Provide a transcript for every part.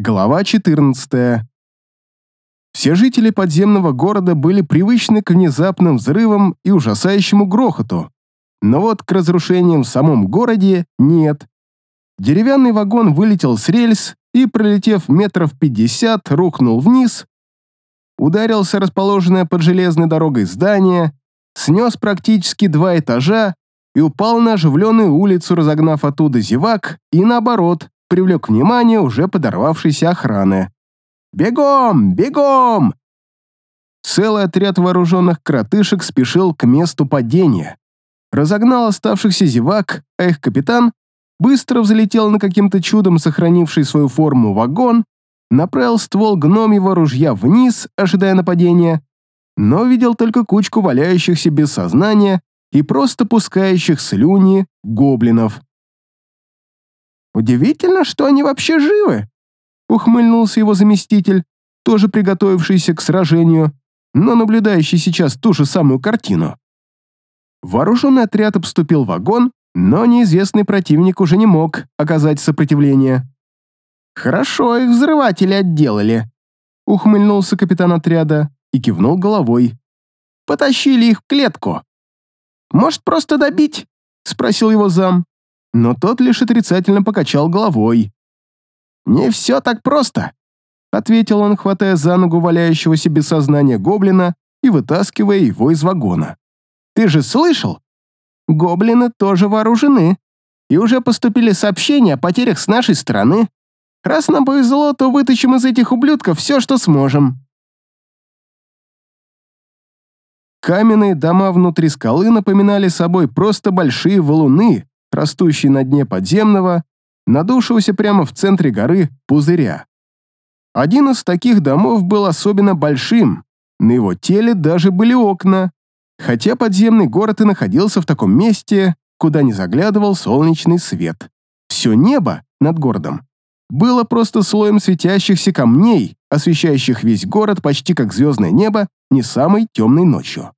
Глава 14. Все жители подземного города были привычны к внезапным взрывам и ужасающему грохоту, но вот к разрушениям в самом городе нет. Деревянный вагон вылетел с рельс и, пролетев метров пятьдесят, рухнул вниз, ударился расположенное под железной дорогой здание, снес практически два этажа и упал на оживленную улицу, разогнав оттуда зевак, и наоборот, привлек внимание уже подорвавшейся охраны. «Бегом! Бегом!» Целый отряд вооруженных кротышек спешил к месту падения. Разогнал оставшихся зевак, а их капитан быстро взлетел на каким-то чудом сохранивший свою форму вагон, направил ствол гномьего ружья вниз, ожидая нападения, но видел только кучку валяющихся без сознания и просто пускающих слюни гоблинов. Удивительно, что они вообще живы!» Ухмыльнулся его заместитель, тоже приготовившийся к сражению, но наблюдающий сейчас ту же самую картину. Вооруженный отряд обступил вагон, но неизвестный противник уже не мог оказать сопротивление. «Хорошо их взрыватели отделали», — ухмыльнулся капитан отряда и кивнул головой. «Потащили их в клетку». «Может, просто добить?» — спросил его зам но тот лишь отрицательно покачал головой. «Не все так просто», — ответил он, хватая за ногу валяющегося без сознания гоблина и вытаскивая его из вагона. «Ты же слышал? Гоблины тоже вооружены, и уже поступили сообщения о потерях с нашей стороны. Раз нам повезло, то вытащим из этих ублюдков все, что сможем». Каменные дома внутри скалы напоминали собой просто большие валуны, растущий на дне подземного, надувшегося прямо в центре горы пузыря. Один из таких домов был особенно большим, на его теле даже были окна, хотя подземный город и находился в таком месте, куда не заглядывал солнечный свет. Все небо над городом было просто слоем светящихся камней, освещающих весь город почти как звездное небо не самой темной ночью.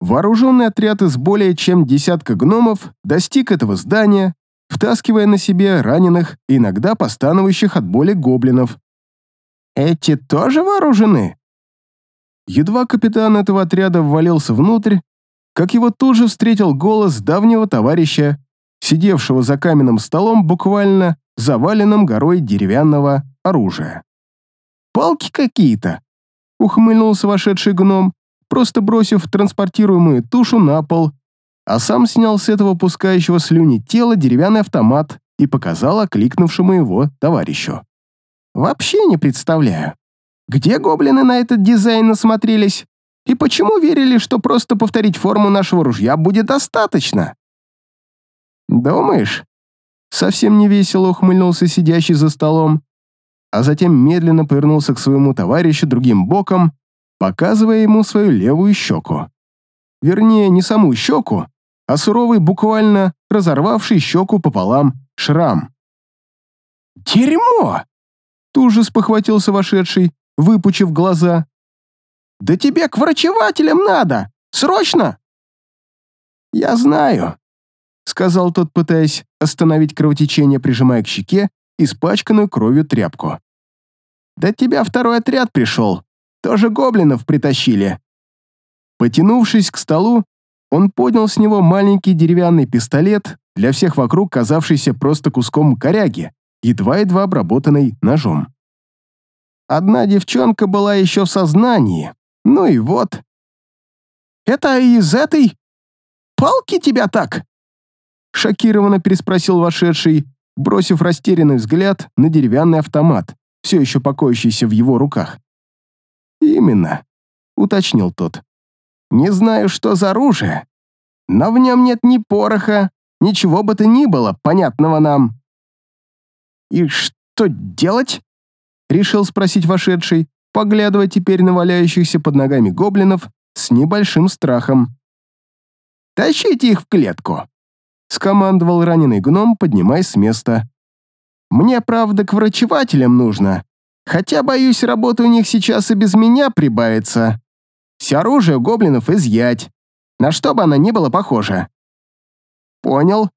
Вооруженный отряд из более чем десятка гномов достиг этого здания, втаскивая на себе раненых и иногда постановающих от боли гоблинов. «Эти тоже вооружены?» Едва капитан этого отряда ввалился внутрь, как его тут же встретил голос давнего товарища, сидевшего за каменным столом буквально заваленным горой деревянного оружия. «Палки какие-то!» — ухмыльнулся вошедший гном, просто бросив транспортируемую тушу на пол, а сам снял с этого пускающего слюни тела деревянный автомат и показал окликнувшему его товарищу. «Вообще не представляю, где гоблины на этот дизайн насмотрелись и почему верили, что просто повторить форму нашего ружья будет достаточно?» «Думаешь?» Совсем невесело ухмыльнулся сидящий за столом, а затем медленно повернулся к своему товарищу другим боком показывая ему свою левую щеку. Вернее, не саму щеку, а суровый, буквально разорвавший щеку пополам шрам. «Дерьмо!» Тут же спохватился вошедший, выпучив глаза. «Да тебе к врачевателям надо! Срочно!» «Я знаю», — сказал тот, пытаясь остановить кровотечение, прижимая к щеке испачканную кровью тряпку. «Да тебя второй отряд пришел. Тоже гоблинов притащили». Потянувшись к столу, он поднял с него маленький деревянный пистолет, для всех вокруг казавшийся просто куском коряги, едва-едва обработанный ножом. Одна девчонка была еще в сознании, ну и вот. «Это из этой палки тебя так?» Шокированно переспросил вошедший, бросив растерянный взгляд на деревянный автомат, все еще покоящийся в его руках. «Именно», — уточнил тот. «Не знаю, что за оружие, но в нем нет ни пороха, ничего бы то ни было, понятного нам». «И что делать?» — решил спросить вошедший, поглядывая теперь на валяющихся под ногами гоблинов с небольшим страхом. «Тащите их в клетку!» — скомандовал раненый гном, поднимаясь с места. «Мне, правда, к врачевателям нужно, Хотя, боюсь, работа у них сейчас и без меня прибавится. Все оружие гоблинов изъять. На что бы оно ни было похоже. Понял.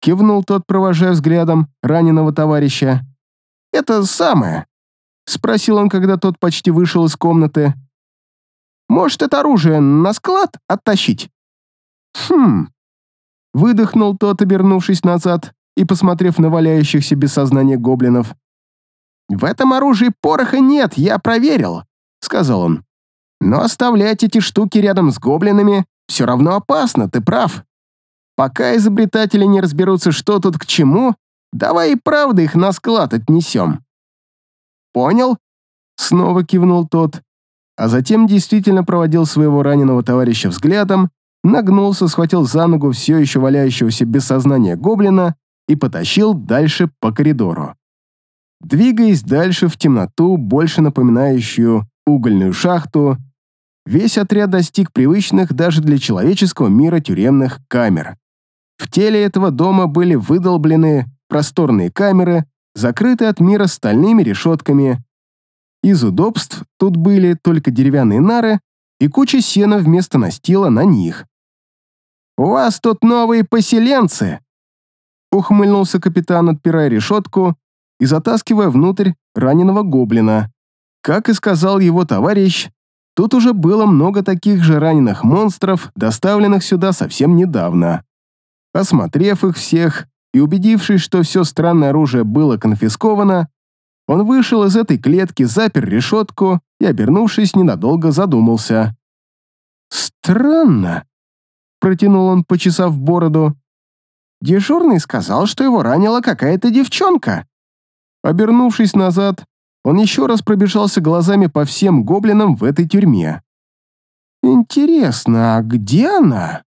Кивнул тот, провожая взглядом раненого товарища. это самое?» — спросил он, когда тот почти вышел из комнаты. «Может, это оружие на склад оттащить?» «Хм...» — выдохнул тот, обернувшись назад и посмотрев на валяющихся без сознания гоблинов. «В этом оружии пороха нет, я проверил», — сказал он. «Но оставлять эти штуки рядом с гоблинами все равно опасно, ты прав. Пока изобретатели не разберутся, что тут к чему, давай и правда их на склад отнесем». «Понял?» — снова кивнул тот, а затем действительно проводил своего раненого товарища взглядом, нагнулся, схватил за ногу все еще валяющегося без сознания гоблина и потащил дальше по коридору. Двигаясь дальше в темноту, больше напоминающую угольную шахту, весь отряд достиг привычных даже для человеческого мира тюремных камер. В теле этого дома были выдолблены просторные камеры, закрытые от мира стальными решетками. Из удобств тут были только деревянные нары и куча сена вместо настила на них. «У вас тут новые поселенцы!» Ухмыльнулся капитан, отпирая решетку и затаскивая внутрь раненого гоблина. Как и сказал его товарищ, тут уже было много таких же раненых монстров, доставленных сюда совсем недавно. Осмотрев их всех и убедившись, что все странное оружие было конфисковано, он вышел из этой клетки, запер решетку и, обернувшись, ненадолго задумался. «Странно», — протянул он, почесав бороду. «Дежурный сказал, что его ранила какая-то девчонка». Обернувшись назад, он еще раз пробежался глазами по всем гоблинам в этой тюрьме. «Интересно, а где она?»